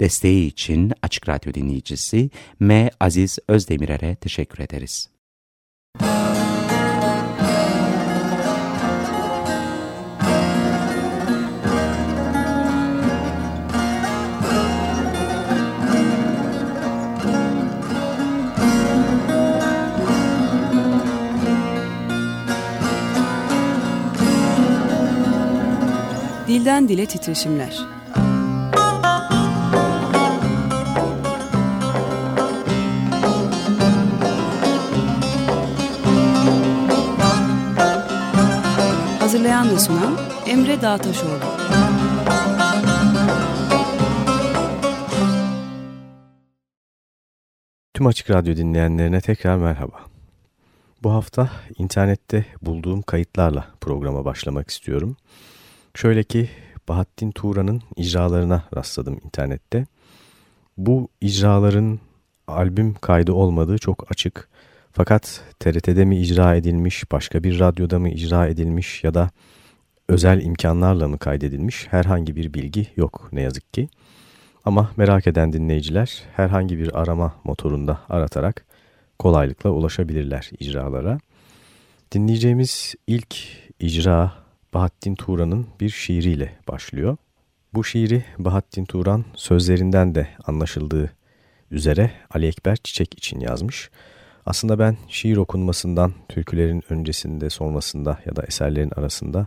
Desteği için Açık Radyo dinleyicisi M. Aziz Özdemirer'e teşekkür ederiz. Dilden Dile Titreşimler Hazırlayan ve sunan Emre Dağtaşoğlu. Tüm Açık Radyo dinleyenlerine tekrar merhaba. Bu hafta internette bulduğum kayıtlarla programa başlamak istiyorum. Şöyle ki Bahattin Tuğra'nın icralarına rastladım internette. Bu icraların albüm kaydı olmadığı çok açık. Fakat TRT'de mi icra edilmiş, başka bir radyoda mı icra edilmiş ya da özel imkanlarla mı kaydedilmiş herhangi bir bilgi yok ne yazık ki. Ama merak eden dinleyiciler herhangi bir arama motorunda aratarak kolaylıkla ulaşabilirler icralara. Dinleyeceğimiz ilk icra Bahattin Turan'ın bir şiiriyle başlıyor. Bu şiiri Bahattin Turan sözlerinden de anlaşıldığı üzere Ali Ekber Çiçek için yazmış. Aslında ben şiir okunmasından, türkülerin öncesinde, sonrasında ya da eserlerin arasında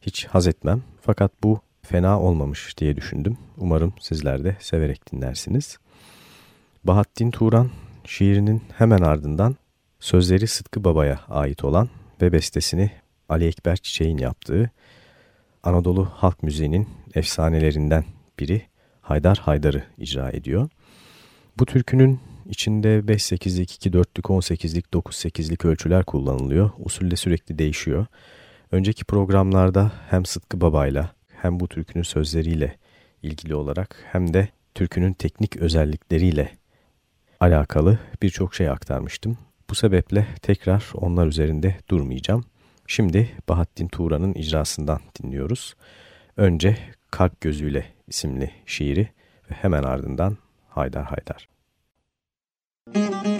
hiç haz etmem. Fakat bu fena olmamış diye düşündüm. Umarım sizler de severek dinlersiniz. Bahattin Turan şiirinin hemen ardından sözleri Sıtkı Baba'ya ait olan ve bestesini Ali Ekber Çiçek'in yaptığı Anadolu halk müziğinin efsanelerinden biri Haydar Haydar'ı icra ediyor. Bu türkünün içinde 5-8'lik, 2-4'lük, 18'lik, 9-8'lik ölçüler kullanılıyor. Usul de sürekli değişiyor. Önceki programlarda hem Sıtkı Baba'yla hem bu türkünün sözleriyle ilgili olarak hem de türkünün teknik özellikleriyle alakalı birçok şey aktarmıştım. Bu sebeple tekrar onlar üzerinde durmayacağım. Şimdi Bahattin Tuğra'nın icrasından dinliyoruz. Önce Kalp Gözüyle isimli şiiri ve hemen ardından Haydar Haydar. Müzik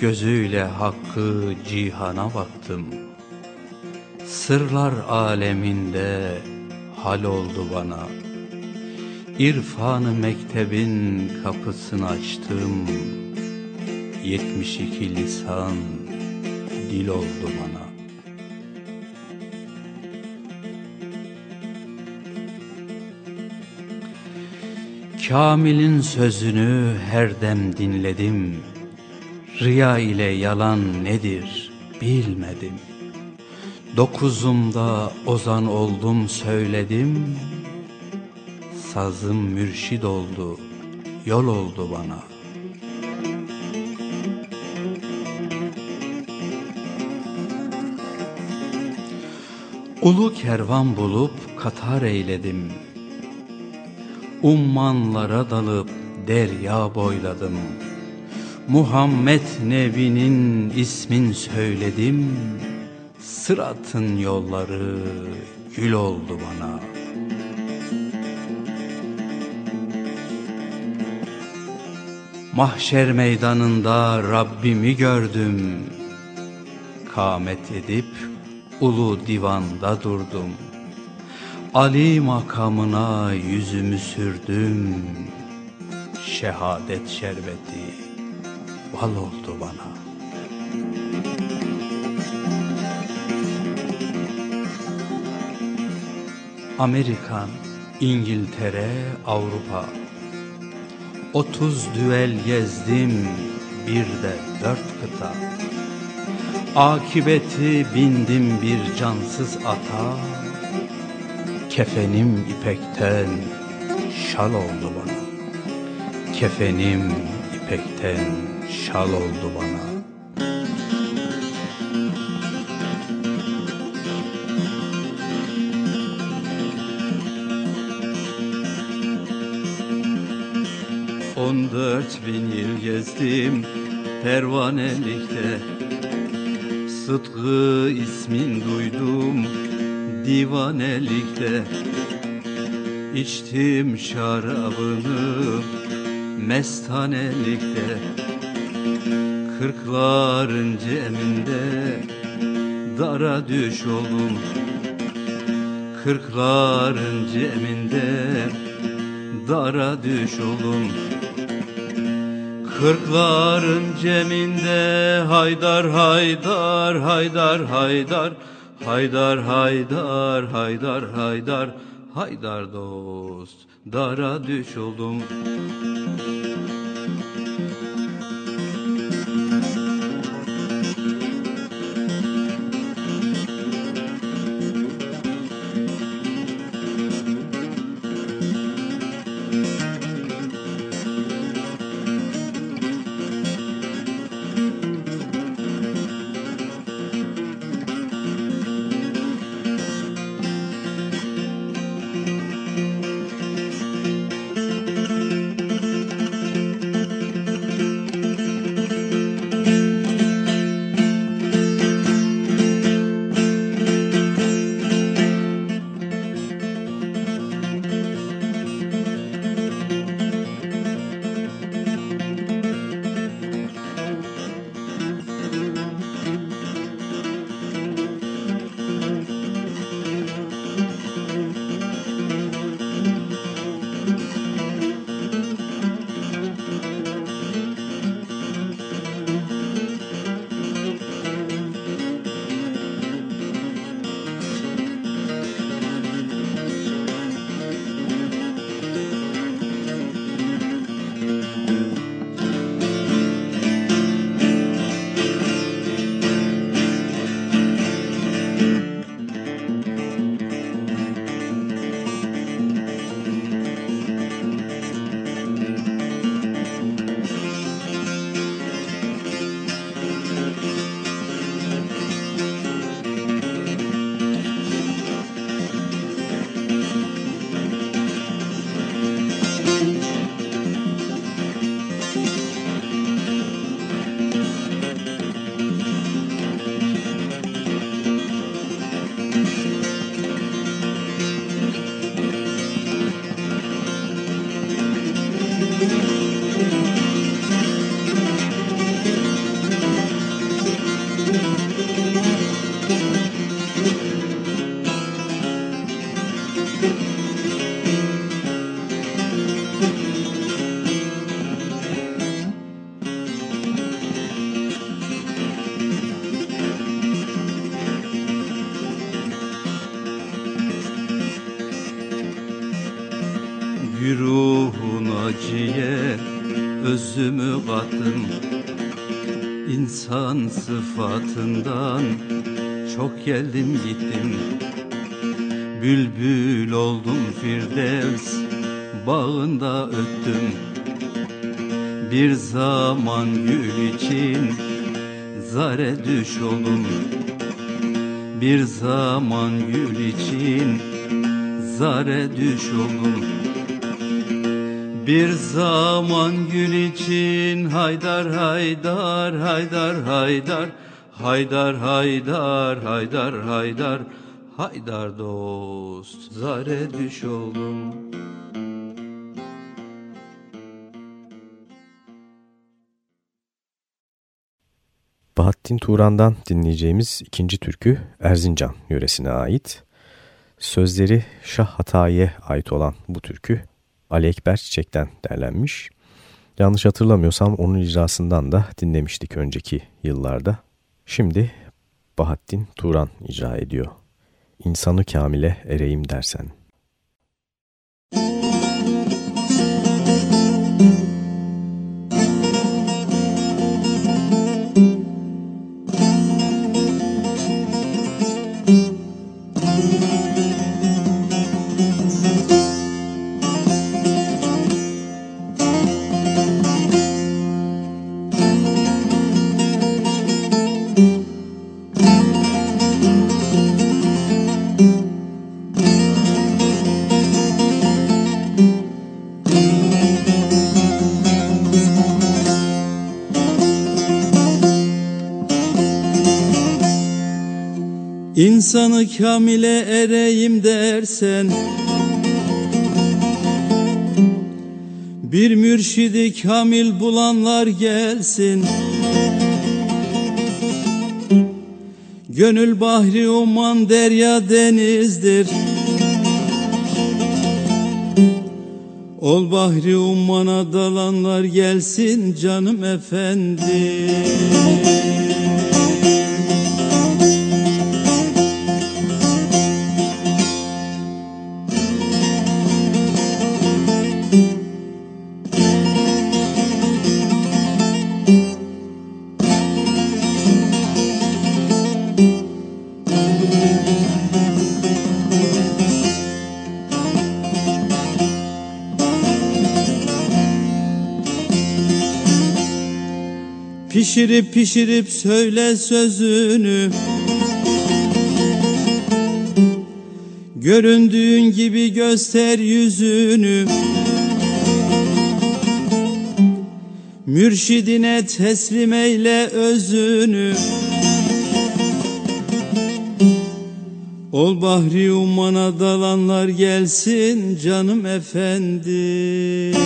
gözüyle hakkı cihana baktım. Sırlar aleminde hal oldu bana. İrfanı mektebin kapısını açtım. Yetmiş iki lisan dil oldu bana. Kamil'in sözünü her dem dinledim. Riya ile yalan nedir bilmedim. Dokuzumda ozan oldum söyledim. Sazım mürşid oldu, yol oldu bana. Ulu kervan bulup katar eyledim. Ummanlara dalıp derya boyladım.'' Muhammed Nebi'nin ismin söyledim. Sıratın yolları gül oldu bana. Mahşer meydanında Rabbimi gördüm. Kamet edip ulu divanda durdum. Ali makamına yüzümü sürdüm. Şehadet şerbeti bal oldu bana. Amerikan, İngiltere, Avrupa. Otuz düel gezdim bir de dört kıta. Akibeti bindim bir cansız ata. Kefenim ipekten şal oldu bana. Kefenim ipekten şal oldu bana. On dört bin yıl gezdim pervanelikte. Sıtkı ismin duydum divanelikte. İçtim şarabını mestanelikte Kırkların ceminde dara düş oldum. Kırkların ceminde dara düş oldum. Kırkların ceminde haydar haydar haydar haydar Haydar haydar haydar haydar haydar dost Dara düş oldum sıfatından çok geldim gittim. Bülbül oldum Firdevs bağında öttüm. Bir zaman gül için zare düş oldum. Bir zaman gül için zare düş oldum. Bir zaman gül için haydar haydar haydar haydar Haydar haydar haydar haydar Haydar dost zare düş oldum Bahattin Turan'dan dinleyeceğimiz ikinci türkü Erzincan yöresine ait. Sözleri Şah Hatayi'ye ait olan bu türkü Ali Ekber Çiçek'ten derlenmiş. Yanlış hatırlamıyorsam onun icrasından da dinlemiştik önceki yıllarda. Şimdi Bahattin Turan icra ediyor. İnsanı kamile ereyim dersen. Dersen Bir mürşidi kamil bulanlar gelsin. Gönül bahri uman derya denizdir. Ol bahri ummana dalanlar gelsin canım efendim Pişirip pişirip söyle sözünü. Göründüğün gibi göster yüzünü. Mürşidine teslim eyle özünü. Ol bahri ummana dalanlar gelsin canım efendim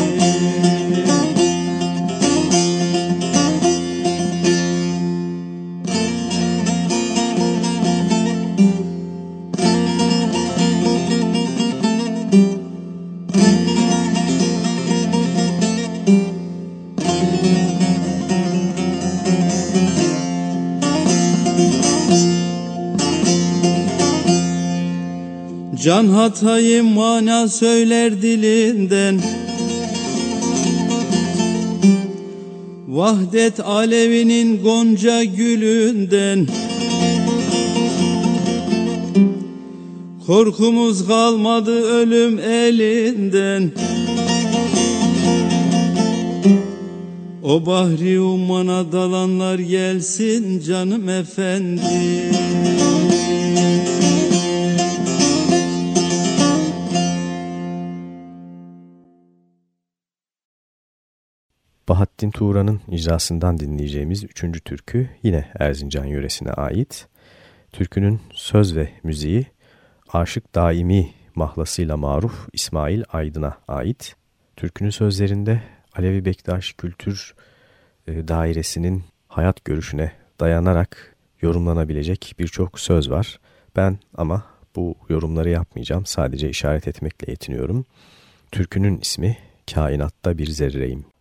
Can hatayım mana söyler dilinden. Vahdet alevinin gonca gülünden. Korkumuz kalmadı ölüm elinden. O bahri ummana dalanlar gelsin canım efendim Bahattin Tuğra'nın icrasından dinleyeceğimiz üçüncü türkü yine Erzincan yöresine ait. Türkünün söz ve müziği Aşık Daimi mahlasıyla maruf İsmail Aydın'a ait. Türkünün sözlerinde Alevi Bektaş Kültür e, Dairesi'nin hayat görüşüne dayanarak yorumlanabilecek birçok söz var. Ben ama bu yorumları yapmayacağım. Sadece işaret etmekle yetiniyorum. Türkünün ismi Kainatta Bir Zerreyim.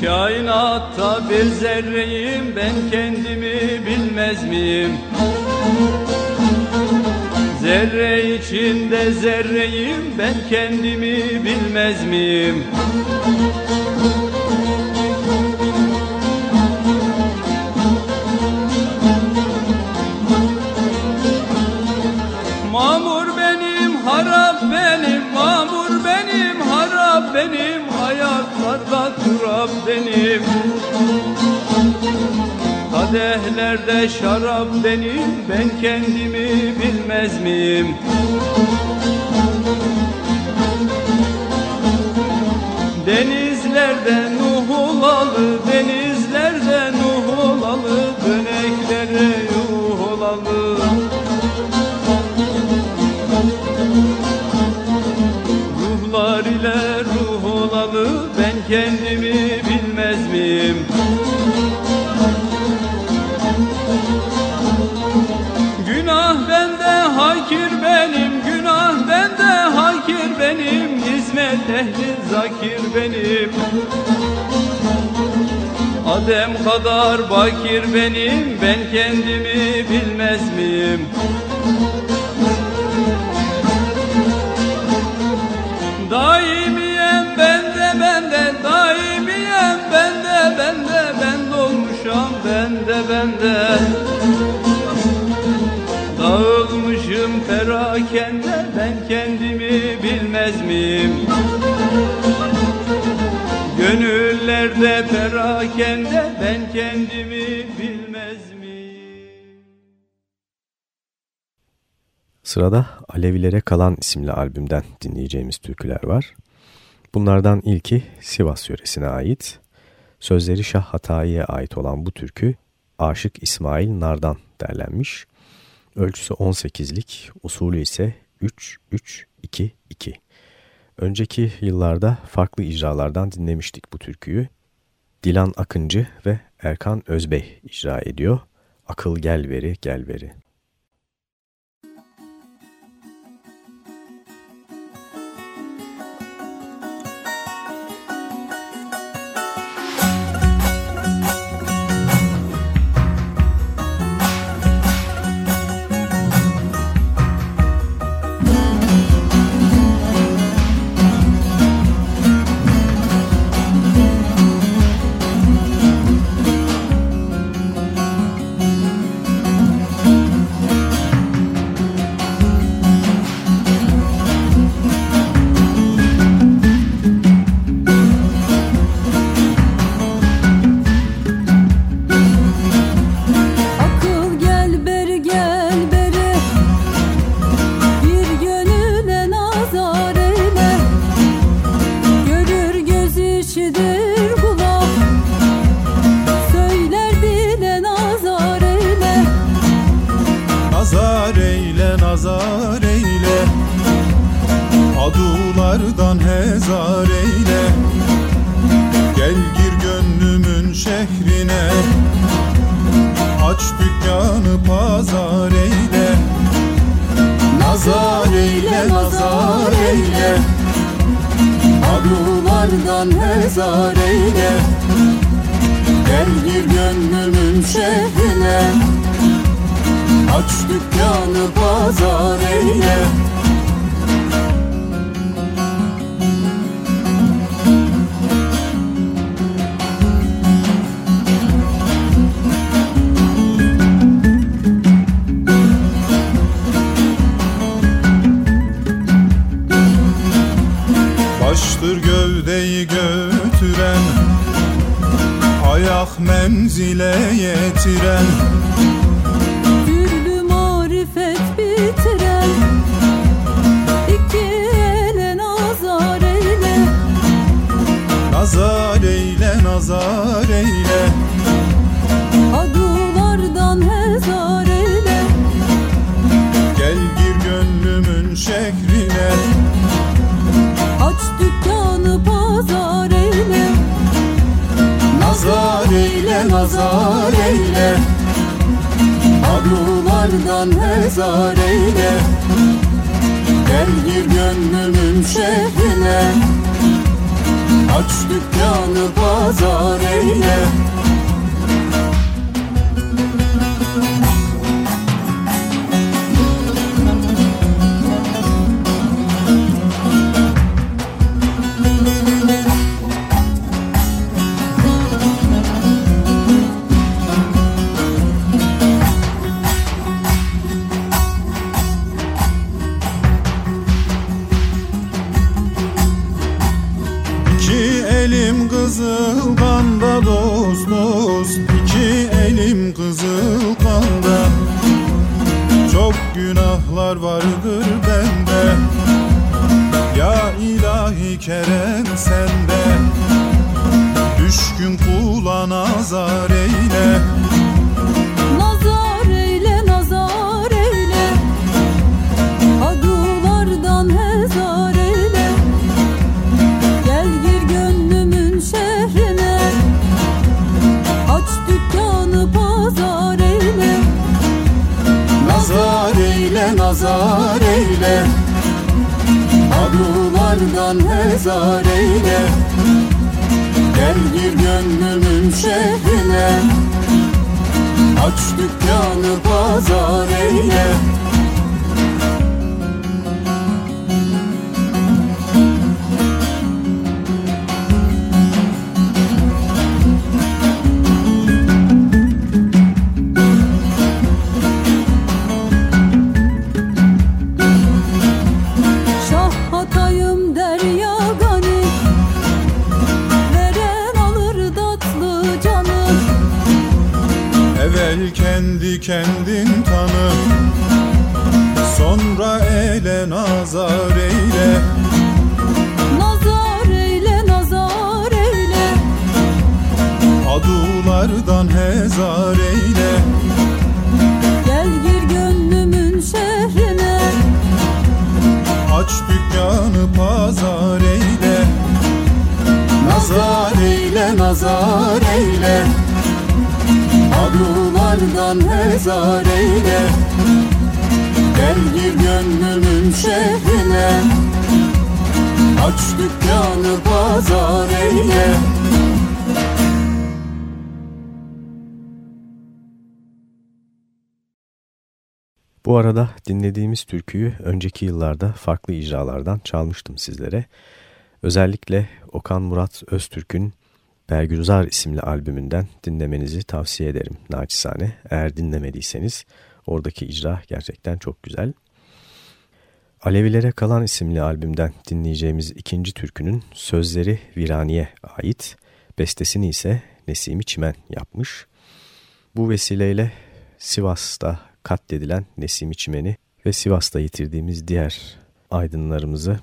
Kainatta bir zerreyim Zerre içinde zerreyim ben kendimi bilmez miyim? Mamur benim, harap benim, mamur benim, harap benim, ayaklarda turap benim. Kadehlerde şarap benim Ben kendimi bilmez miyim? Denizlerde Nuh olalı Denizlerde hakir benim Günah bende, hakir benim. Hizmet ehli zakir benim. Adem kadar bakir benim Ben kendimi bilmez miyim? Daimiyem bende bende Daimiyem bende bende Ben dolmuşam bende bende perakende Ben kendimi bilmez miyim? Gönüllerde perakende Ben kendimi bilmez miyim? Sırada Alevilere Kalan isimli albümden dinleyeceğimiz türküler var. Bunlardan ilki Sivas yöresine ait. Sözleri Şah Hatayi'ye ait olan bu türkü Aşık İsmail Nar'dan derlenmiş. Ölçüsü 18'lik, usulü ise 3-3-2-2. Önceki yıllarda farklı icralardan dinlemiştik bu türküyü. Dilan Akıncı ve Erkan Özbey icra ediyor. Akıl gel veri gel veri. Gönlümün şehrine. Aç dükkanı pazar eyle kendin tanı Sonra eyle nazar eyle. Nazar eyle nazar eyle. Adulardan hezar eyle. Gel gir gönlümün şehrine. Aç dükkanı pazar eyle. Nazar eyle nazar eyle Adulardan hezar eyle. Gel gir gönlümün şehrine. Aç dükkanı pazar eyle. Bu arada dinlediğimiz türküyü önceki yıllarda farklı icralardan çalmıştım sizlere. Özellikle Okan Murat Öztürk'ün Bergüzar isimli albümünden dinlemenizi tavsiye ederim naçizane. Eğer dinlemediyseniz oradaki icra gerçekten çok güzel. Alevilere Kalan isimli albümden dinleyeceğimiz ikinci türkünün sözleri Virani'ye ait, bestesini ise Nesimi Çimen yapmış. Bu vesileyle Sivas'ta katledilen Nesimi Çimen'i ve Sivas'ta yitirdiğimiz diğer aydınlarımızı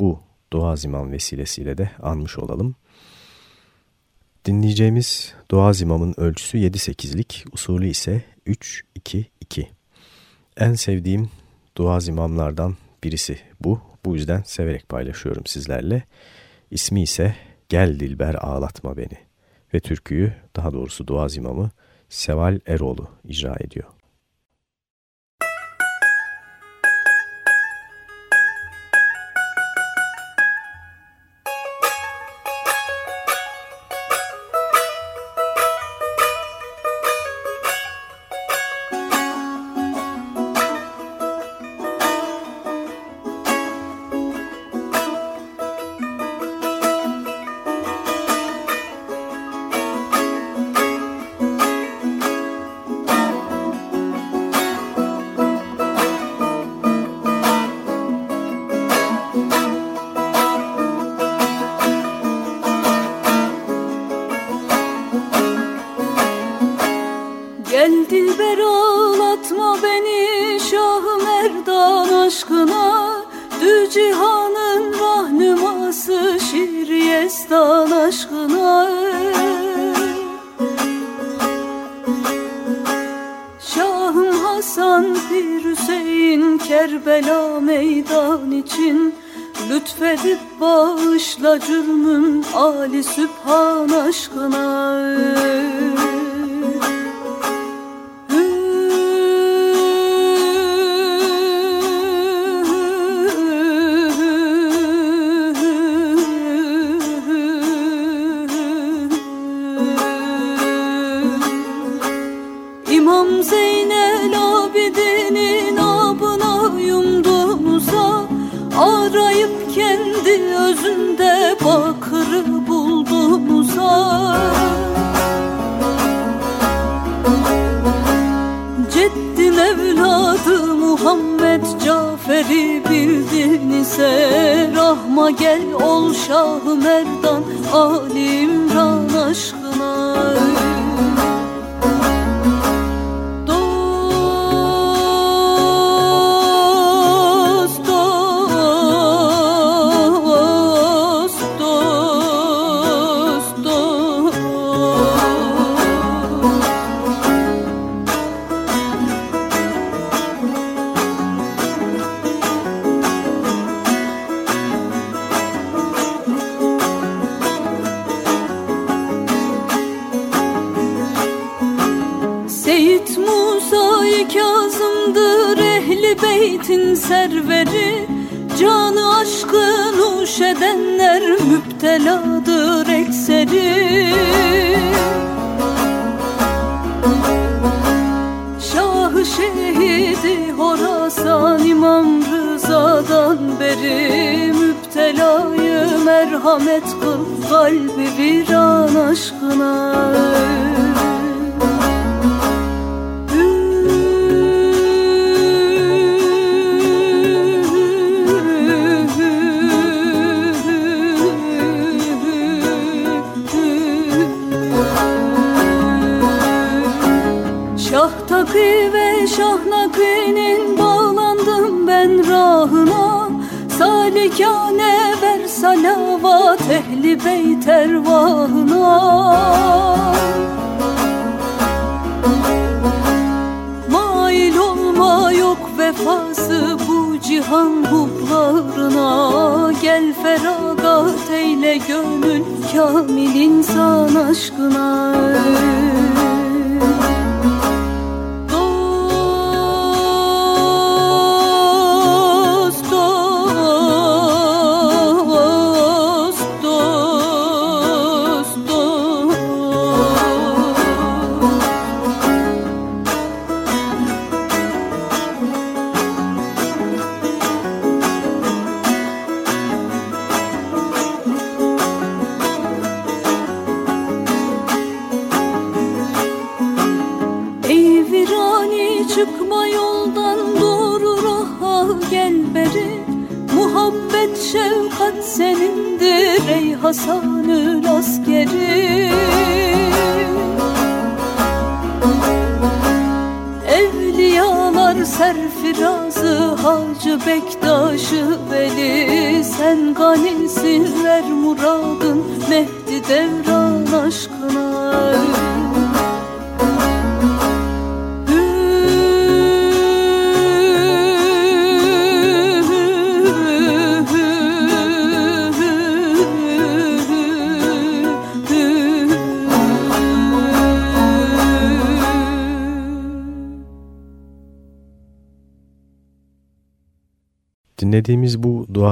bu Doğa Zimam vesilesiyle de anmış olalım. Dinleyeceğimiz Doğa Zimam'ın ölçüsü 7-8'lik, usulü ise 3-2-2. En sevdiğim Doğa Zimamlardan birisi bu. Bu yüzden severek paylaşıyorum sizlerle. İsmi ise Gel Dilber Ağlatma Beni ve türküyü daha doğrusu Doğa Zimam'ı Seval Eroğlu icra ediyor. Bakırı bulduğumuza Ceddim evladı Muhammed Cafer'i bildin ise rahma gel ol Şah Merdan Ali İmran aşkına müpteladır ekseri Şahı şehidi Horasan İmam Rıza'dan beri Müptelayı merhamet kıl kalbi viran aşkına ehli beyt ervahına Mail olma yok vefası bu cihan hublarına Gel feragat eyle gönül kamil insan aşkına. Hasan'ın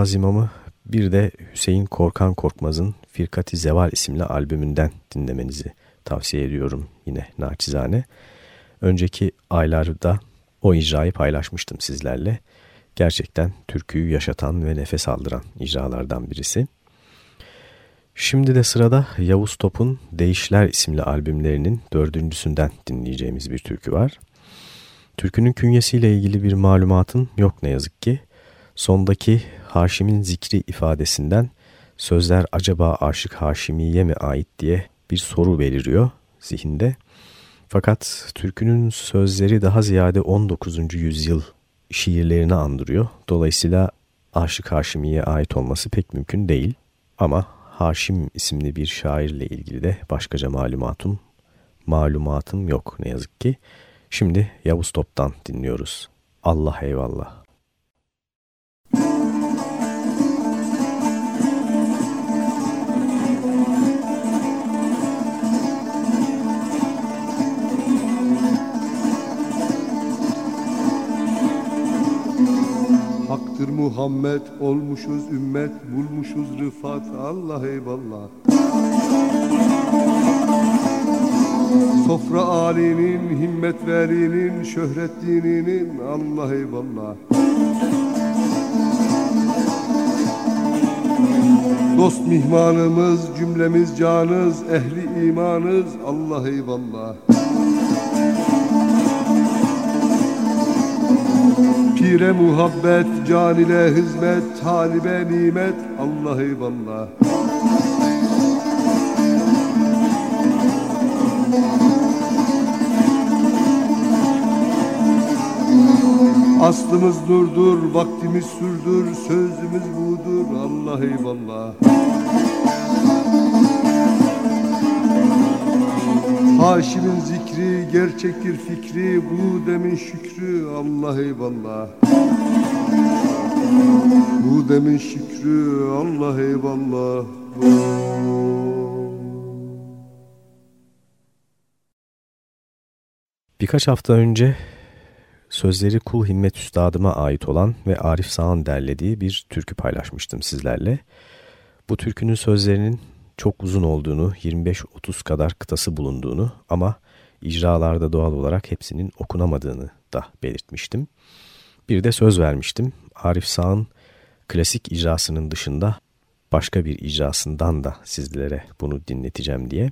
bu dua zimamı bir de Hüseyin Korkan Korkmaz'ın Firkati Zeval isimli albümünden dinlemenizi tavsiye ediyorum yine naçizane. Önceki aylarda o icrayı paylaşmıştım sizlerle. Gerçekten türküyü yaşatan ve nefes aldıran icralardan birisi. Şimdi de sırada Yavuz Top'un Değişler isimli albümlerinin dördüncüsünden dinleyeceğimiz bir türkü var. Türkünün künyesiyle ilgili bir malumatın yok ne yazık ki. Sondaki Haşim'in zikri ifadesinden sözler acaba Aşık Haşimiye mi ait diye bir soru beliriyor zihinde. Fakat türkünün sözleri daha ziyade 19. yüzyıl şiirlerini andırıyor. Dolayısıyla Aşık Haşimi'ye ait olması pek mümkün değil. Ama Haşim isimli bir şairle ilgili de başkaca malumatım, malumatım yok ne yazık ki. Şimdi Yavuz Top'tan dinliyoruz. Allah eyvallah. Haktır Muhammed olmuşuz ümmet bulmuşuz rıfat. Allah eyvallah. Sofra alinin, himmet verinin, şöhret dininin. Allah eyvallah. Dost mihmanımız, cümlemiz canız, ehli imanız. Allah eyvallah Pire muhabbet, can ile hizmet, talibe nimet. Allah eyvallah. Aslımız durdur, vaktimiz sürdür, sözümüz budur. Allah eyvallah Haşimin zikri, gerçektir fikri, bu demin şükrü. Allah eyvallah. Bu demin şükrü Allah eyvallah. Birkaç hafta önce sözleri Kul Himmet Üstadıma ait olan ve Arif Sağ'ın derlediği bir türkü paylaşmıştım sizlerle. Bu türkünün sözlerinin çok uzun olduğunu, 25-30 kadar kıtası bulunduğunu ama icralarda doğal olarak hepsinin okunamadığını da belirtmiştim. Bir de söz vermiştim. Arif Sağ'ın klasik icrasının dışında başka bir icrasından da sizlere bunu dinleteceğim diye.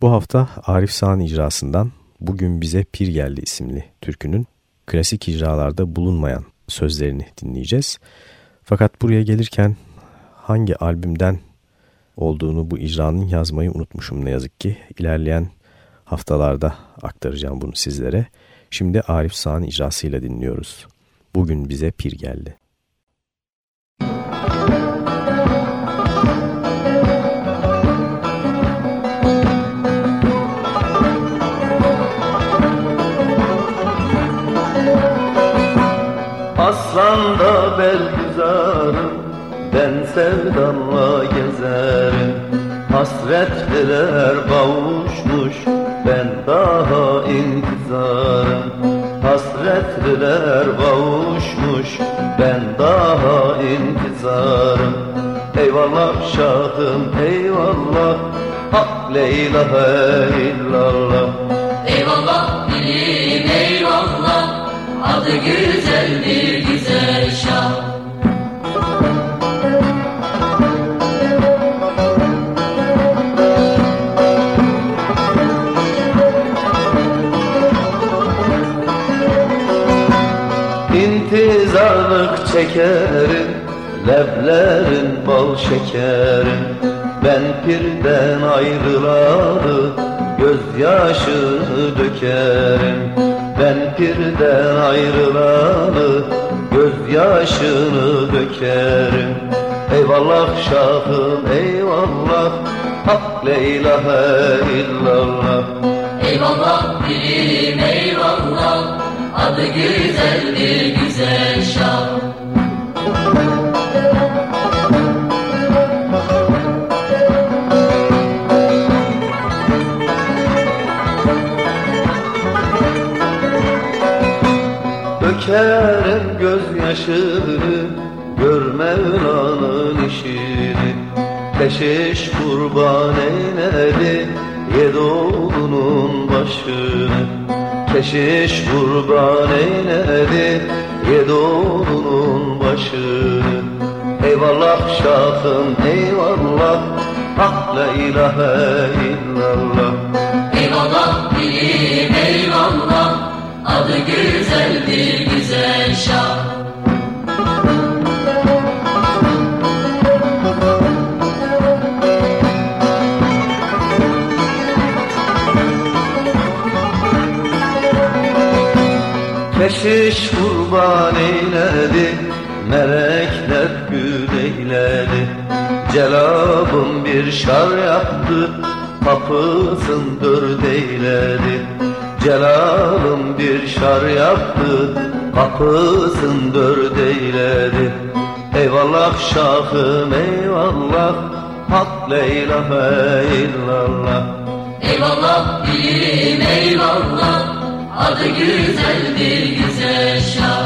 Bu hafta Arif Sağ'ın icrasından Bugün Bize Pir Geldi isimli türkünün klasik icralarda bulunmayan sözlerini dinleyeceğiz. Fakat buraya gelirken hangi albümden olduğunu bu icranın yazmayı unutmuşum ne yazık ki. İlerleyen haftalarda aktaracağım bunu sizlere. Şimdi Arif Sağ'ın icrasıyla dinliyoruz. Bugün bize pir geldi. Aslan da belgüzarım Ben sevdanla gezerim Hasretliler kavuşmuş Ben daha intizarım Hasretliler kavuşmuş Ben daha intizarım Eyvallah şahım eyvallah. Hak la ilahe illallah. Eyvallah bilim eyvallah. Adı güzel Çekerim Leblerin bal şekerim. Ben pirden ayrılalı Gözyaşını dökerim. Ben pirden ayrılalı Gözyaşını dökerim. Eyvallah şahım eyvallah Hak la ilahe illallah. Eyvallah bilim eyvallah Adı güzel bir güzel şah Dökerim gözyaşını Gör Mevla'nın işini. Keşiş kurban eyledi Yedi oğlunun başını. Keşiş kurban eyledi Yedi oğlunun başını. Eyvallah şahım eyvallah. Hak la ilahe illallah. Eyvallah bilim eyvallah. Adı güzel bir güzel şah Keşiş kurban eyledi Melekler gül eyledi. Celabım bir şar yaptı Kapısın dört eyledi Celalım bir şar yaptı Kapısın dört eyledi Eyvallah şahım eyvallah Hak la ilahe illallah Eyvallah bilim eyvallah Adı güzel bir güzel şah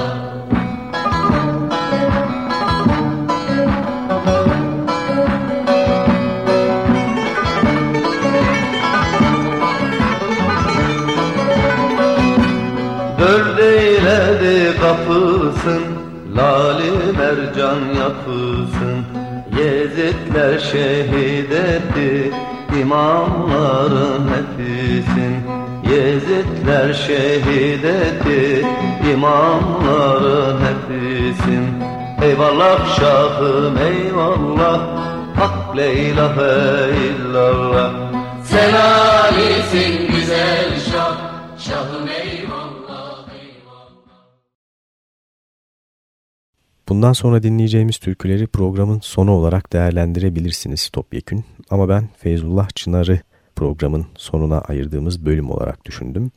Lali mercan yapısın Yezidler şehit etti imamların hepsin. Yezidler şehit etti imamların hepsin. Eyvallah şahım eyvallah Hak la ilahe illallah Sen alisin Bundan sonra dinleyeceğimiz türküleri programın sonu olarak değerlendirebilirsiniz topyekün. Ama ben Feyzullah Çınar'ı programın sonuna ayırdığımız bölüm olarak düşündüm.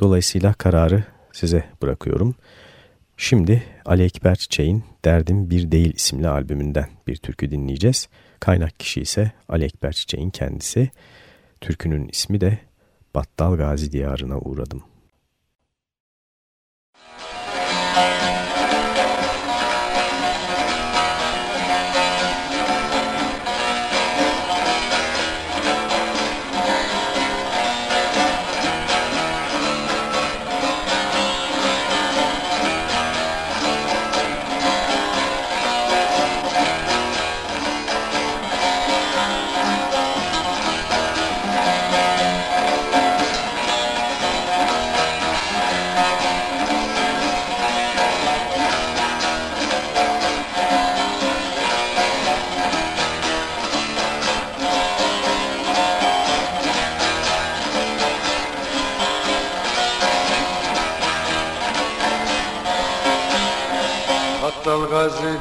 Dolayısıyla kararı size bırakıyorum. Şimdi Ali Ekber Çiçek'in Derdim Bir Değil isimli albümünden bir türkü dinleyeceğiz. Kaynak kişi ise Ali Ekber Çiçek'in kendisi. Türkünün ismi de Battal Gazi Diyarına Uğradım.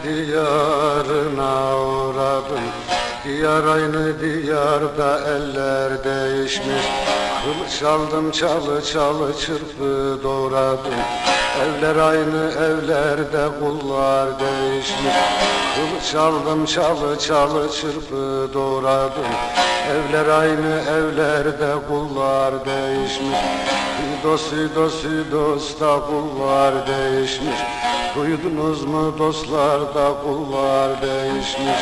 Diyarına uğradım Diyar aynı diyarda eller değişmiş Kılıç aldım çalı çalı çırpı doğradım Evler aynı evlerde kullar değişmiş Kılıç aldım çalı çalı çırpı doğradım Evler aynı evlerde kullar değişmiş sido sidos da kullar değişmiş Duydunuz mu dostlar da kullar değişmiş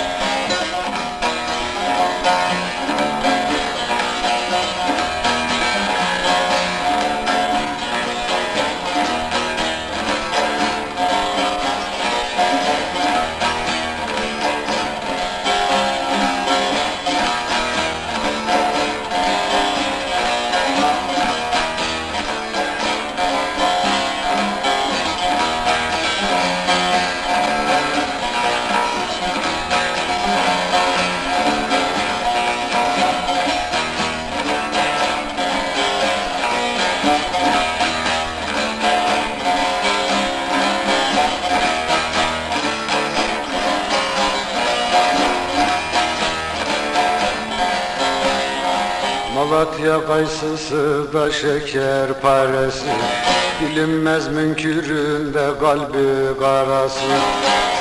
Kayısısı da şeker paresi. Bilinmez münküründe kalbi karası.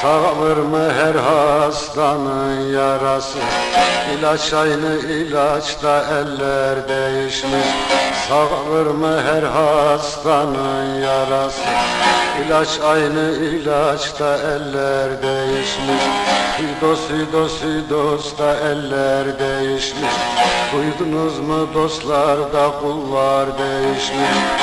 Sağalır mı her hastanın yarası? İlaç aynı ilaçta eller değişmiş. Sağalır mı her hastanın yarası? İlaç aynı ilaçta eller değişmiş. Hüdos hüdos hüdos da eller değişmiş Duydunuz mu dostlar da kullar değişmiş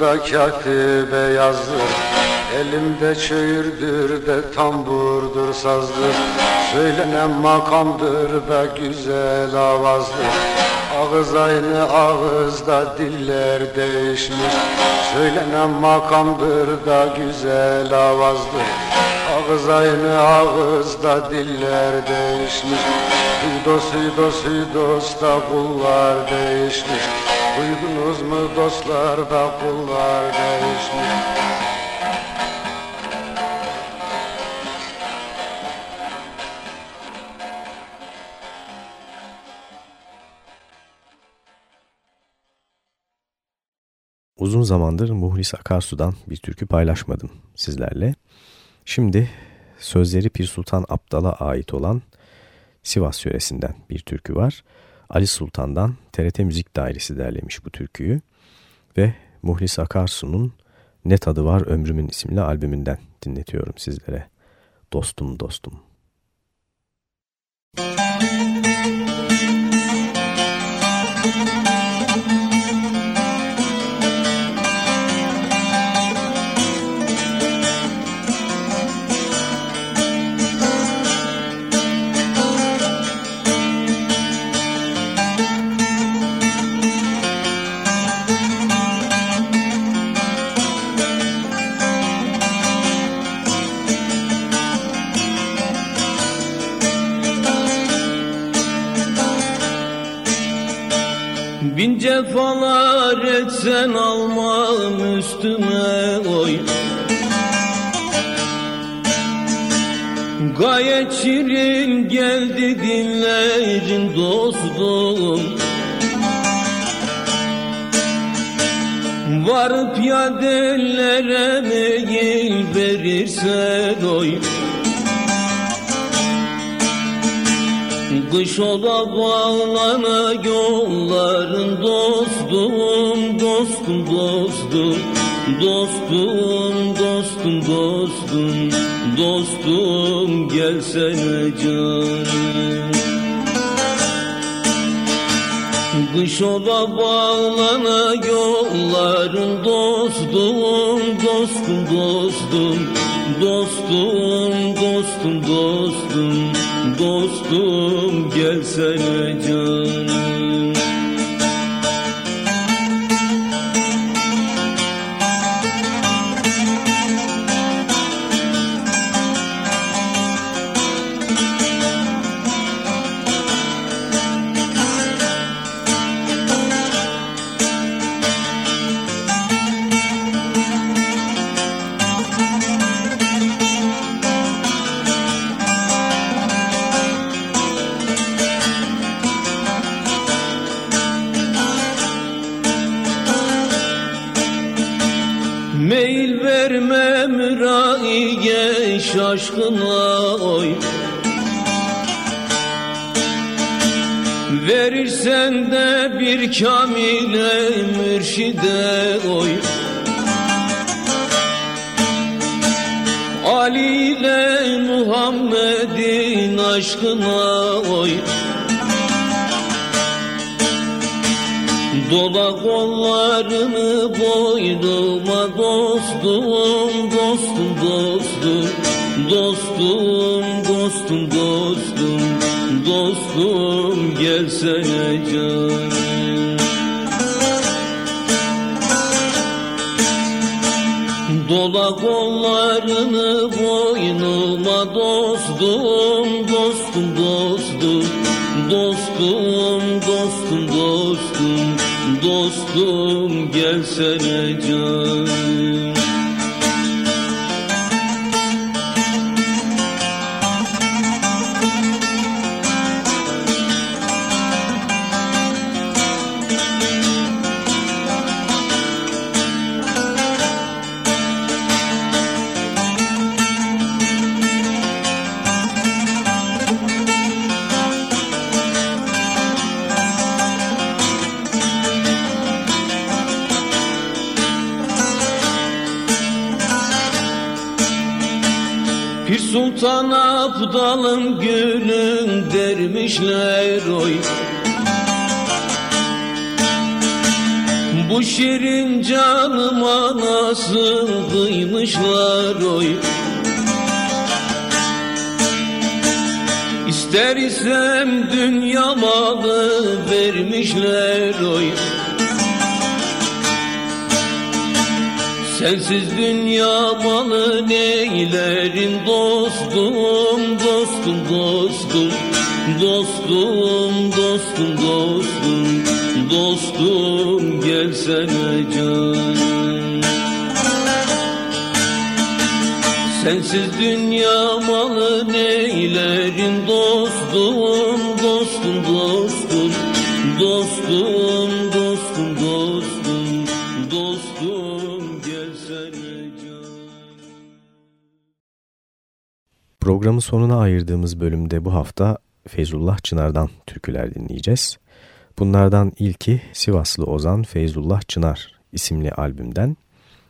da katibe yazdır Elimde çöğürdür de tamburdur sazdır Söylenen makamdır da güzel avazdır Ağız aynı ağızda diller değişmiş. Söylenen makamdır da güzel avazdır Ağız aynı ağızda diller değişmiş. Hüdos hüdos da kullar değişmiş Duydunuz mu dostlar da kullar değişmiş Uzun zamandır Muhlis Akarsu'dan bir türkü paylaşmadım sizlerle. Şimdi sözleri Pir Sultan Abdal'a ait olan Sivas yöresinden bir türkü var. Ali Sultan'dan TRT Müzik Dairesi derlemiş bu türküyü ve Muhlis Akarsu'nun Ne Tadı Var Ömrümün isimli albümünden dinletiyorum sizlere. Dostum dostum. Bin cefalar etsen almam üstüme oy. Gayet şirin geldi dinlerin dostum Varıp ya dellere meyil verirsen oy Kış ola bağlana yolların dostum, dostum, dostum. Dostum, dostum, dostum, dostum gelsene canım. Kış ola bağlana yolların dostum, dostum, dostum Dostum, dostum, dostum, dostum gelsene canım raiye şaşkına oy. Verirsen de bir kamile mürşide oy. Ali ile Muhammed'in aşkına oy Dola kollarını boynuma dostum, dostum, dostum. Dostum, dostum, dostum, dostum gelsene canım. Dola kollarını boynuma dostum, dostum, dostum. Dostum, dostum, dostum, gelsene canım Abdal'ın gülün dermişler oy. Bu şirin canıma nasıl kıymışlar oy. İster isem dünya malı vermişler oy. Sensiz dünya malı neylerin dostum, dostum, dostum Dostum, dostum, dostum, dostum gelsene canım. Sensiz dünya malı neylerin dostum, dostum, Programın sonuna ayırdığımız bölümde bu hafta Feyzullah Çınar'dan türküler dinleyeceğiz. Bunlardan ilki Sivaslı Ozan Feyzullah Çınar isimli albümden.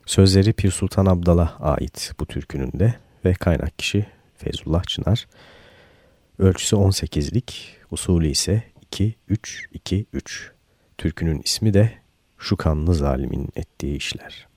Sözleri Pir Sultan Abdal'a ait bu türkünün de ve kaynak kişi Feyzullah Çınar. Ölçüsü 18'lik, usulü ise 2-3-2-3. Türkünün ismi de Şu Kanlı Zalimin Ettiği İşler.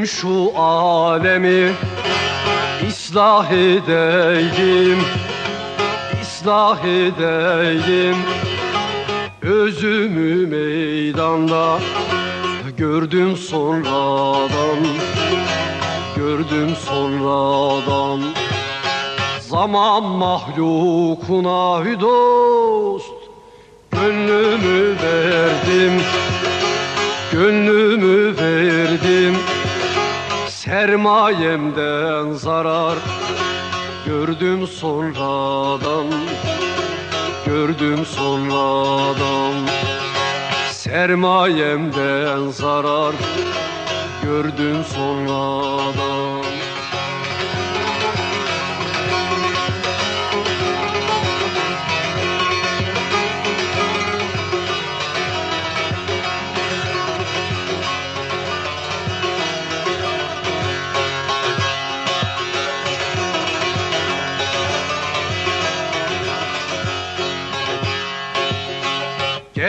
Geldim şu alemi? Islah edeyim ıslah edeyim Özümü meydanda gördüm sonradan. Gördüm sonradan. Zaman mahlukuna dost. Gönlümü verdim. Gönlümü verdim Sermayemden zarar. Gördüm sonradan Gördüm sonradan. Sermayemden zarar. Gördüm sonradan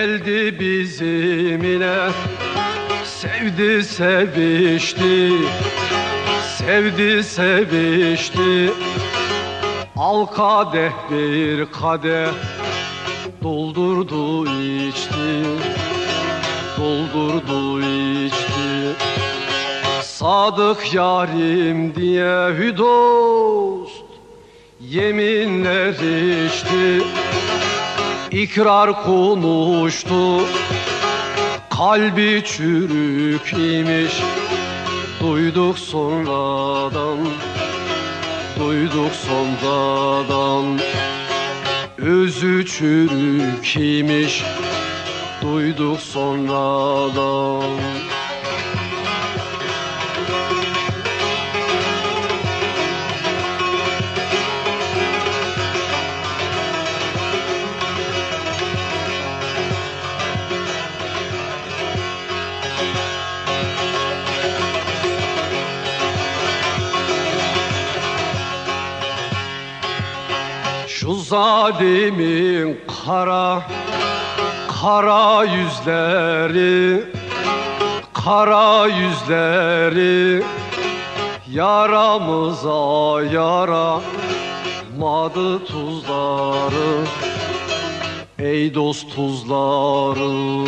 Geldi bizimine Sevdi sevişti. Sevdi sevişti. Al kadeh bir kadeh. Doldurdu içti. Doldurdu içti. Sadık yarim diye hüdost Yeminler içti ikrar konuştu. Kalbi çürük imiş. Duyduk sonradan. Duyduk sonradan. Özü çürük imiş. Duyduk sonradan zalimin kara Kara yüzleri Kara yüzleri. Yaramıza yara Madı tuzları Ey dost tuzları.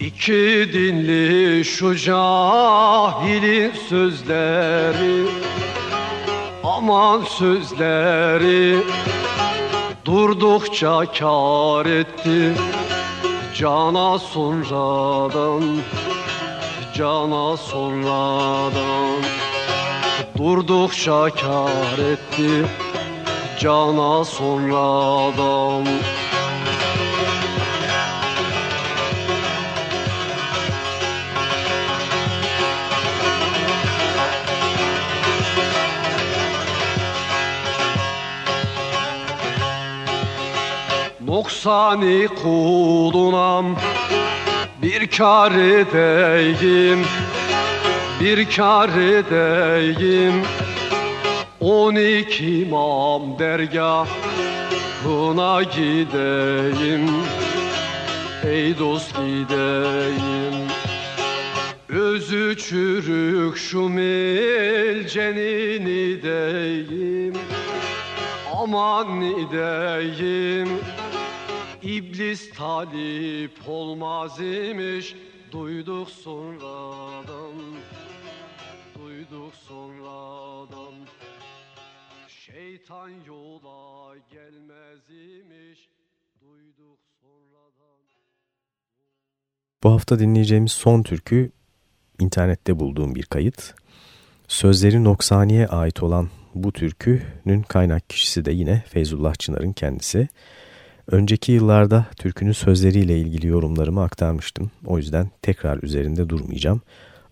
İki dinli şu cahilin sözleri Aman sözleri Durdukça kar etti. Cana sonradan Cana sonradan. Durdukça kar etti. Cana sonradan Noksani kulunam bir kar edeyim Bir kar edeyim On iki imam dergahına gideyim. Ey dost gideyim Özü çürük şu melcenin ideyim Aman ideyim İblis talip olmaz imiş Duyduk sonradan Duyduk sonradan Şeytan yola gelmez imiş duyduk sonradan. Bu hafta dinleyeceğimiz son türkü internette bulduğum bir kayıt. Sözleri Noksani'ye ait olan bu türkünün kaynak kişisi de yine Feyzullah Çınar'ın kendisi. Önceki yıllarda türkünün sözleriyle ilgili yorumlarımı aktarmıştım. O yüzden tekrar üzerinde durmayacağım.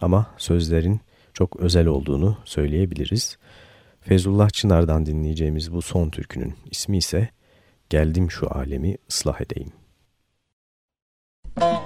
Ama sözlerin çok özel olduğunu söyleyebiliriz. Feyzullah Çınar'dan dinleyeceğimiz bu son türkünün ismi ise Geldim Şu Alemi ıslah Edeyim. Müzik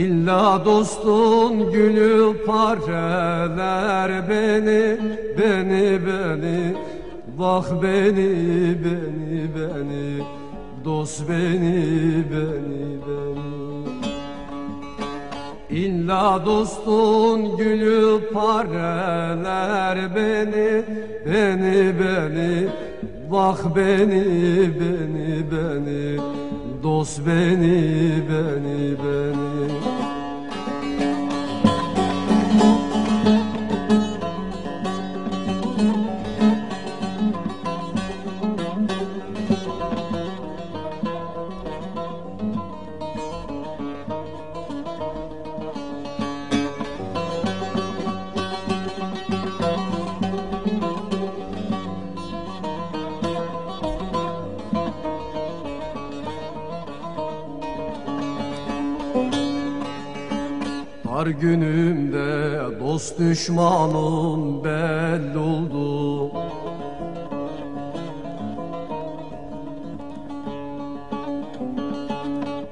İlla dostun gülü pareler beni, beni, beni. Bak beni, beni, beni. Dost beni, beni, beni. İlla dostun gülü pareler beni, beni, beni. Bak beni, beni, beni. Dost beni, beni, beni günümde dost düşmanım belli oldu.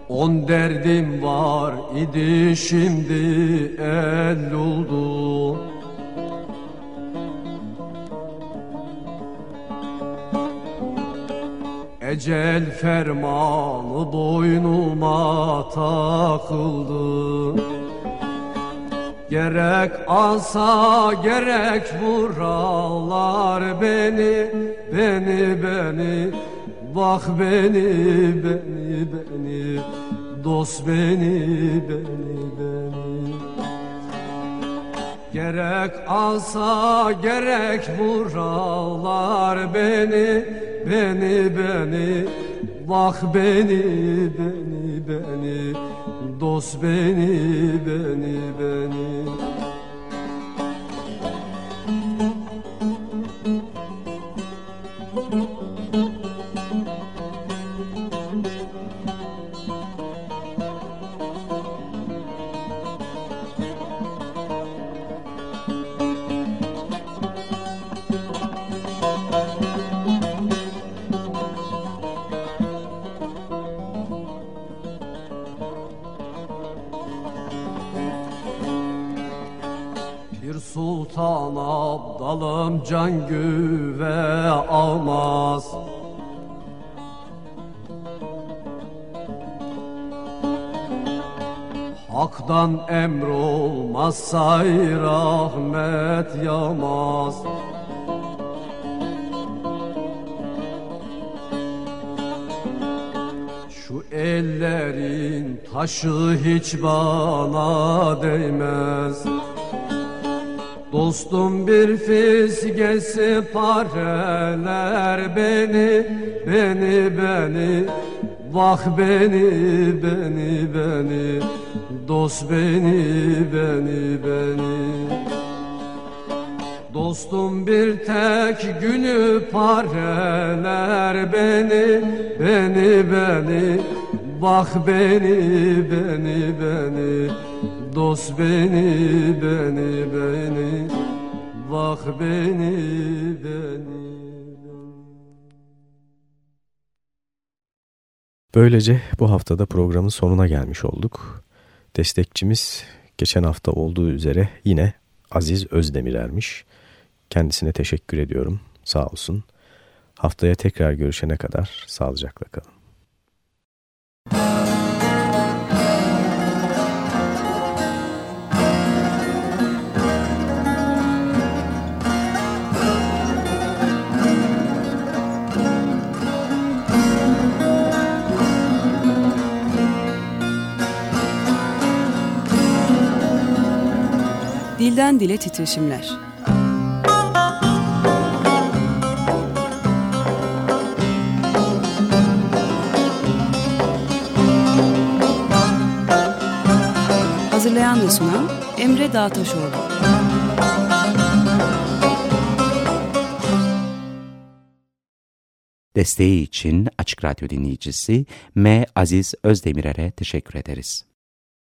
On derdim var idi şimdi el oldu. Ecel fermanı boynuma takıldı Gerek alsa gerek vurarlar beni, beni, beni. Bak beni, beni, beni. Dost beni, beni, beni. Gerek alsa gerek vurarlar beni, beni, beni. Bak beni, beni, beni Dost beni, beni, beni Abdalım can güve almaz. Hak'tan emr olmazsa rahmet yağmaz Şu ellerin taşı hiç bana değmez Dostum bir fiskesi pareler beni, beni, beni. Vah beni, beni, beni. Dost beni, beni, beni. Dostum bir tek günü pareler beni, beni, beni. Bak beni, beni, beni Dost beni, beni, beni Bak beni, beni Böylece bu haftada programın sonuna gelmiş olduk. Destekçimiz geçen hafta olduğu üzere yine Aziz Özdemirer'miş. Kendisine teşekkür ediyorum. Sağ olsun. Haftaya tekrar görüşene kadar sağlıcakla kalın. Dilden Dile Titreşimler Hazırlayan ve sunan Emre Dağtaşoğlu. Desteği için Açık Radyo dinleyicisi M. Aziz Özdemirer'e teşekkür ederiz.